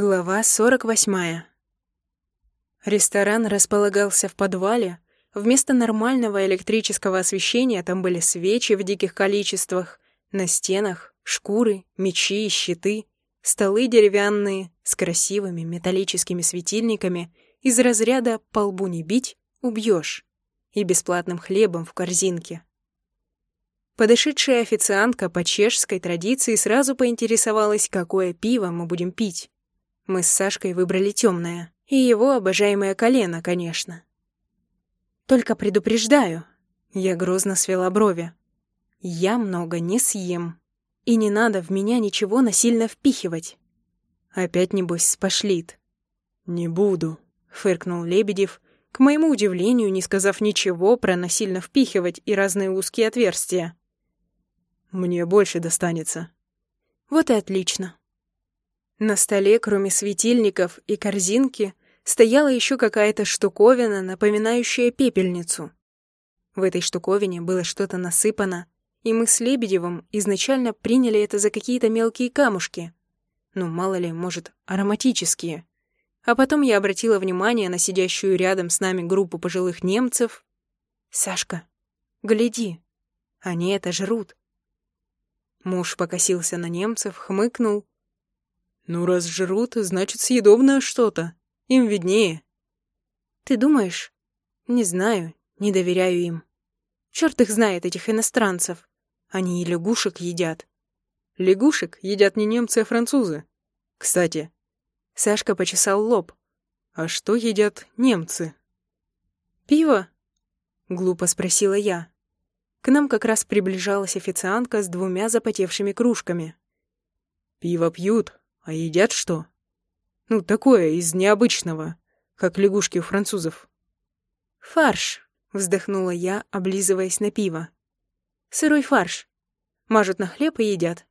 Глава 48. Ресторан располагался в подвале. Вместо нормального электрического освещения там были свечи в диких количествах, на стенах шкуры, мечи и щиты, столы деревянные с красивыми металлическими светильниками из разряда «по лбу не бить, убьешь» и бесплатным хлебом в корзинке. Подошедшая официантка по чешской традиции сразу поинтересовалась, какое пиво мы будем пить. Мы с Сашкой выбрали темное. И его обожаемое колено, конечно. Только предупреждаю. Я грозно свела брови. Я много не съем. И не надо в меня ничего насильно впихивать. Опять, небось, спошлит. «Не буду», — фыркнул Лебедев, к моему удивлению, не сказав ничего про насильно впихивать и разные узкие отверстия. «Мне больше достанется». «Вот и отлично. На столе, кроме светильников и корзинки, стояла еще какая-то штуковина, напоминающая пепельницу. В этой штуковине было что-то насыпано, и мы с Лебедевым изначально приняли это за какие-то мелкие камушки. Ну, мало ли, может, ароматические. А потом я обратила внимание на сидящую рядом с нами группу пожилых немцев. «Сашка, гляди, они это жрут». Муж покосился на немцев, хмыкнул ну, раз жрут, значит, съедобное что-то. Им виднее. Ты думаешь? Не знаю, не доверяю им. Черт их знает, этих иностранцев. Они и лягушек едят. Лягушек едят не немцы, а французы. Кстати, Сашка почесал лоб. А что едят немцы? Пиво? Глупо спросила я. К нам как раз приближалась официантка с двумя запотевшими кружками. Пиво пьют, а едят что? Ну, такое, из необычного, как лягушки у французов. «Фарш», — вздохнула я, облизываясь на пиво. «Сырой фарш. Мажут на хлеб и едят».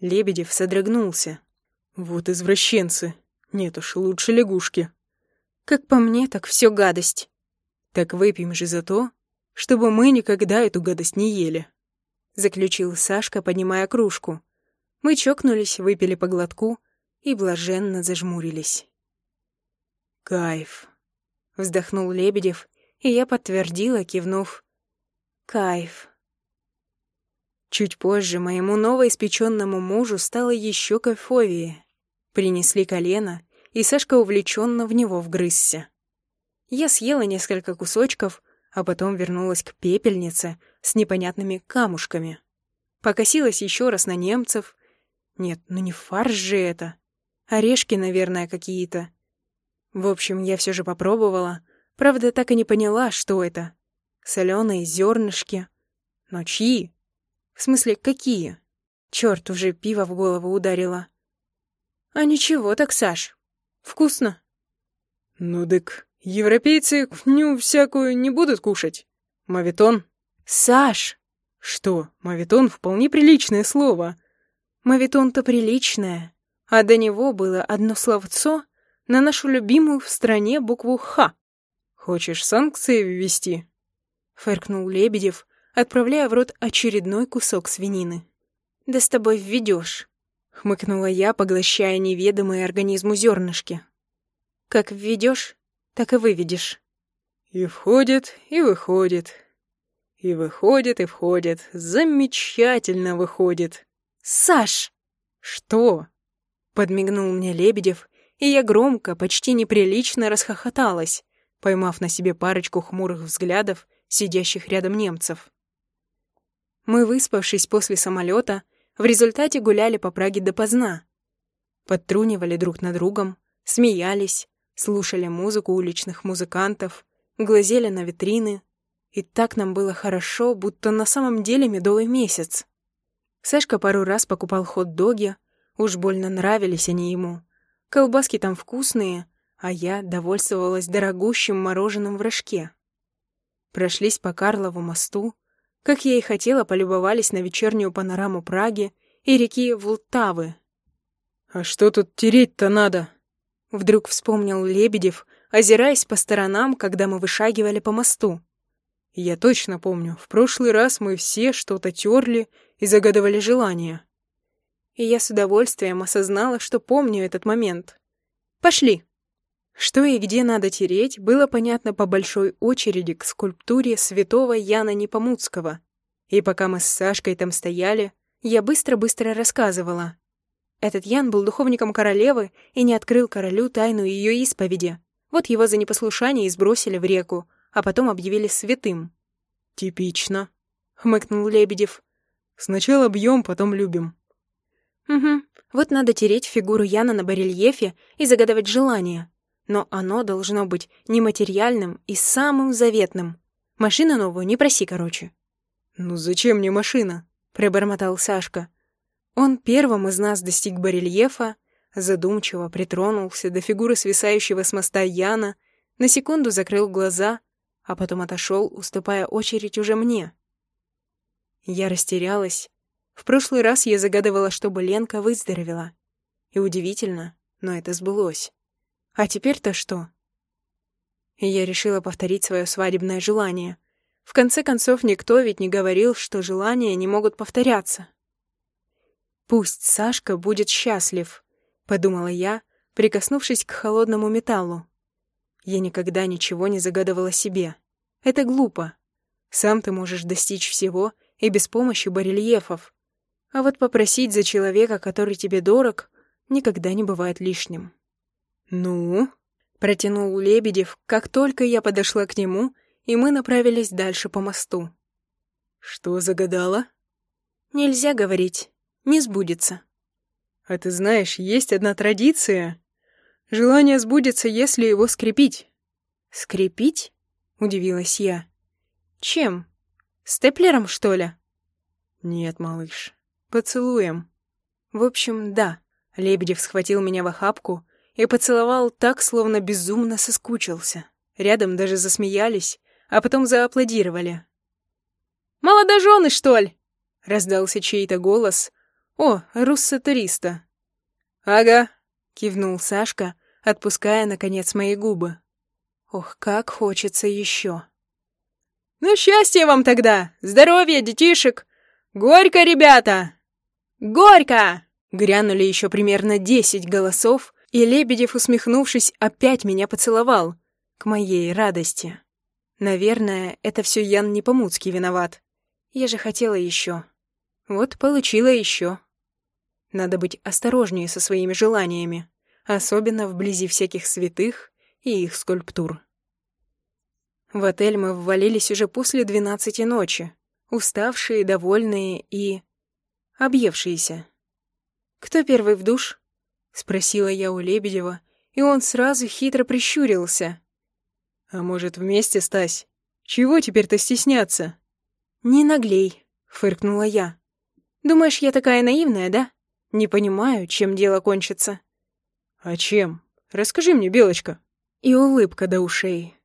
Лебедев содрогнулся. «Вот извращенцы. Нет уж, лучше лягушки». «Как по мне, так все гадость». «Так выпьем же за то, чтобы мы никогда эту гадость не ели», — заключил Сашка, поднимая кружку. Мы чокнулись, выпили по глотку и блаженно зажмурились. «Кайф», — вздохнул Лебедев, и я подтвердила, кивнув. «Кайф». Чуть позже моему новоиспеченному мужу стало еще кайфовее. Принесли колено, и Сашка увлеченно в него вгрызся. Я съела несколько кусочков, а потом вернулась к пепельнице с непонятными камушками. Покосилась еще раз на немцев, нет, ну не фарш же это. Орешки, наверное, какие-то. В общем, я все же попробовала. Правда, так и не поняла, что это. Соленые зернышки. Но чьи? В смысле, какие? Черт, уже пиво в голову ударило. А ничего так, Саш. Вкусно. Ну дык, европейцы ню всякую не будут кушать. Мавитон. Саш! Что, мавитон вполне приличное слово. Мавитон-то приличное, а до него было одно словцо на нашу любимую в стране букву «Х». «Хочешь санкции ввести?» — фыркнул Лебедев, отправляя в рот очередной кусок свинины. «Да с тобой введешь», — хмыкнула я, поглощая неведомые организму зернышки. «Как введешь, так и выведешь». «И входит, и выходит. И выходит, и входит. Замечательно выходит», «Саш!» «Что?» — подмигнул мне Лебедев, и я громко, почти неприлично расхохоталась, поймав на себе парочку хмурых взглядов сидящих рядом немцев. Мы, выспавшись после самолета, в результате гуляли по Праге допоздна. Подтрунивали друг над другом, смеялись, слушали музыку уличных музыкантов, глазели на витрины. И так нам было хорошо, будто на самом деле медовый месяц. Сашка пару раз покупал хот-доги, уж больно нравились они ему. Колбаски там вкусные, а я довольствовалась дорогущим мороженым в рожке. Прошлись по Карлову мосту, как я и хотела, полюбовались на вечернюю панораму Праги и реки Вултавы. «А что тут тереть-то надо?» Вдруг вспомнил Лебедев, озираясь по сторонам, когда мы вышагивали по мосту. Я точно помню, в прошлый раз мы все что-то терли и загадывали желания. И я с удовольствием осознала, что помню этот момент. Пошли!» Что и где надо тереть, было понятно по большой очереди к скульптуре святого Яна Непомуцкого. И пока мы с Сашкой там стояли, я быстро-быстро рассказывала. Этот Ян был духовником королевы и не открыл королю тайну ее исповеди. Вот его за непослушание и сбросили в реку, а потом объявили святым. «Типично», — хмыкнул Лебедев. «Сначала бьем, потом любим». «Угу. Вот надо тереть фигуру Яна на барельефе и загадывать желание. Но оно должно быть нематериальным и самым заветным. Машину новую не проси, короче». «Ну зачем мне машина?» — пробормотал Сашка. Он первым из нас достиг барельефа, задумчиво притронулся до фигуры свисающего с моста Яна, на секунду закрыл глаза, а потом отошел, уступая очередь уже мне. Я растерялась. В прошлый раз я загадывала, чтобы Ленка выздоровела. И удивительно, но это сбылось. А теперь-то что? я решила повторить свое свадебное желание. В конце концов, никто ведь не говорил, что желания не могут повторяться. Пусть Сашка будет счастлив, подумала я, прикоснувшись к холодному металлу. Я никогда ничего не загадывала себе. Это глупо. Сам ты можешь достичь всего и без помощи барельефов. А вот попросить за человека, который тебе дорог, никогда не бывает лишним. «Ну?» — протянул Лебедев, как только я подошла к нему, и мы направились дальше по мосту. «Что загадала?» «Нельзя говорить. Не сбудется». А ты знаешь, есть одна традиция. Желание сбудется, если его скрепить. Скрепить? Удивилась я. Чем? Степлером, что ли? Нет, малыш. Поцелуем. В общем, да. Лебедев схватил меня в охапку и поцеловал так, словно безумно соскучился. Рядом даже засмеялись, а потом зааплодировали. «Молодожены, что ли?» — раздался чей-то голос, «О, руссо-туриста!» «Ага», — кивнул Сашка, отпуская, наконец, мои губы. «Ох, как хочется еще!» «Ну, счастья вам тогда! Здоровья, детишек! Горько, ребята!» «Горько!» — грянули еще примерно десять голосов, и Лебедев, усмехнувшись, опять меня поцеловал, к моей радости. Наверное, это все Ян Непомуцкий виноват. Я же хотела еще. Вот получила еще. Надо быть осторожнее со своими желаниями, особенно вблизи всяких святых и их скульптур. В отель мы ввалились уже после двенадцати ночи, уставшие, довольные и... объевшиеся. «Кто первый в душ?» — спросила я у Лебедева, и он сразу хитро прищурился. «А может, вместе, Стась? Чего теперь-то стесняться?» «Не наглей», — фыркнула я. «Думаешь, я такая наивная, да?» Не понимаю, чем дело кончится. А чем? Расскажи мне, Белочка. И улыбка до ушей.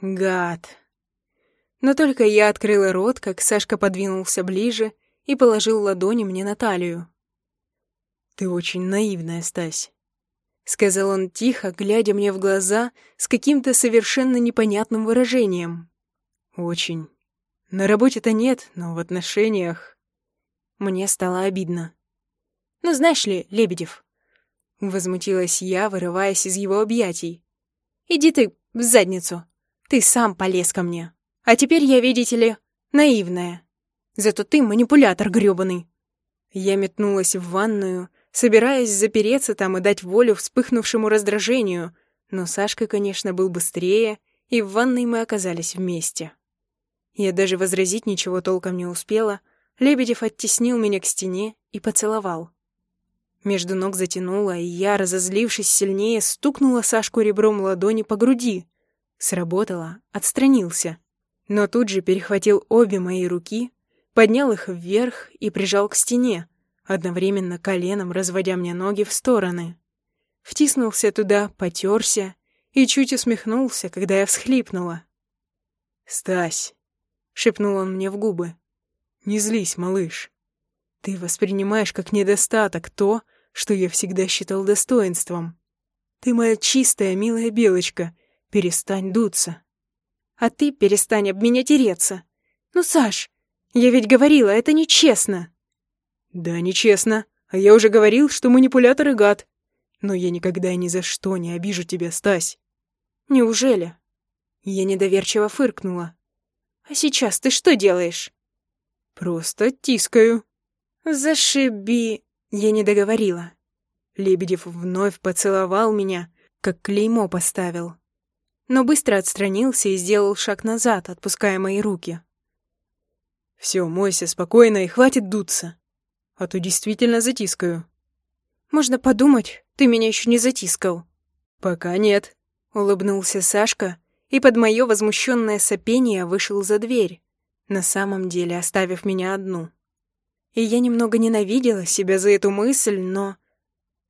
Гад. Но только я открыла рот, как Сашка подвинулся ближе и положил ладони мне на талию. «Ты очень наивная, Стась», — сказал он тихо, глядя мне в глаза с каким-то совершенно непонятным выражением. «Очень. На работе-то нет, но в отношениях...» Мне стало обидно. Ну, знаешь ли, Лебедев...» Возмутилась я, вырываясь из его объятий. «Иди ты в задницу. Ты сам полез ко мне. А теперь я, видите ли, наивная. Зато ты манипулятор грёбаный». Я метнулась в ванную, собираясь запереться там и дать волю вспыхнувшему раздражению, но Сашка, конечно, был быстрее, и в ванной мы оказались вместе. Я даже возразить ничего толком не успела, Лебедев оттеснил меня к стене и поцеловал. Между ног затянуло, и я, разозлившись сильнее, стукнула Сашку ребром ладони по груди. Сработало, отстранился. Но тут же перехватил обе мои руки, поднял их вверх и прижал к стене, одновременно коленом разводя мне ноги в стороны. Втиснулся туда, потерся и чуть усмехнулся, когда я всхлипнула. «Стась!» — шепнул он мне в губы. «Не злись, малыш. Ты воспринимаешь как недостаток то, что я всегда считал достоинством. Ты моя чистая, милая белочка, перестань дуться. А ты перестань об меня тереться. Ну, Саш, я ведь говорила, это нечестно. Да, нечестно. А я уже говорил, что манипулятор и гад. Но я никогда и ни за что не обижу тебя, Стась. Неужели? Я недоверчиво фыркнула. А сейчас ты что делаешь? Просто тискаю. Зашиби... Я не договорила. Лебедев вновь поцеловал меня, как клеймо поставил. Но быстро отстранился и сделал шаг назад, отпуская мои руки. Все, мойся спокойно и хватит дуться. А то действительно затискаю. Можно подумать, ты меня еще не затискал. Пока нет. Улыбнулся Сашка и под мое возмущенное сопение вышел за дверь, на самом деле оставив меня одну. И я немного ненавидела себя за эту мысль, но...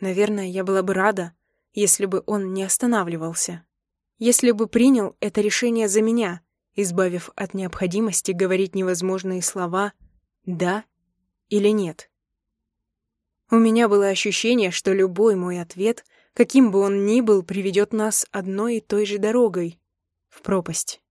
Наверное, я была бы рада, если бы он не останавливался. Если бы принял это решение за меня, избавив от необходимости говорить невозможные слова «да» или «нет». У меня было ощущение, что любой мой ответ, каким бы он ни был, приведет нас одной и той же дорогой — в пропасть.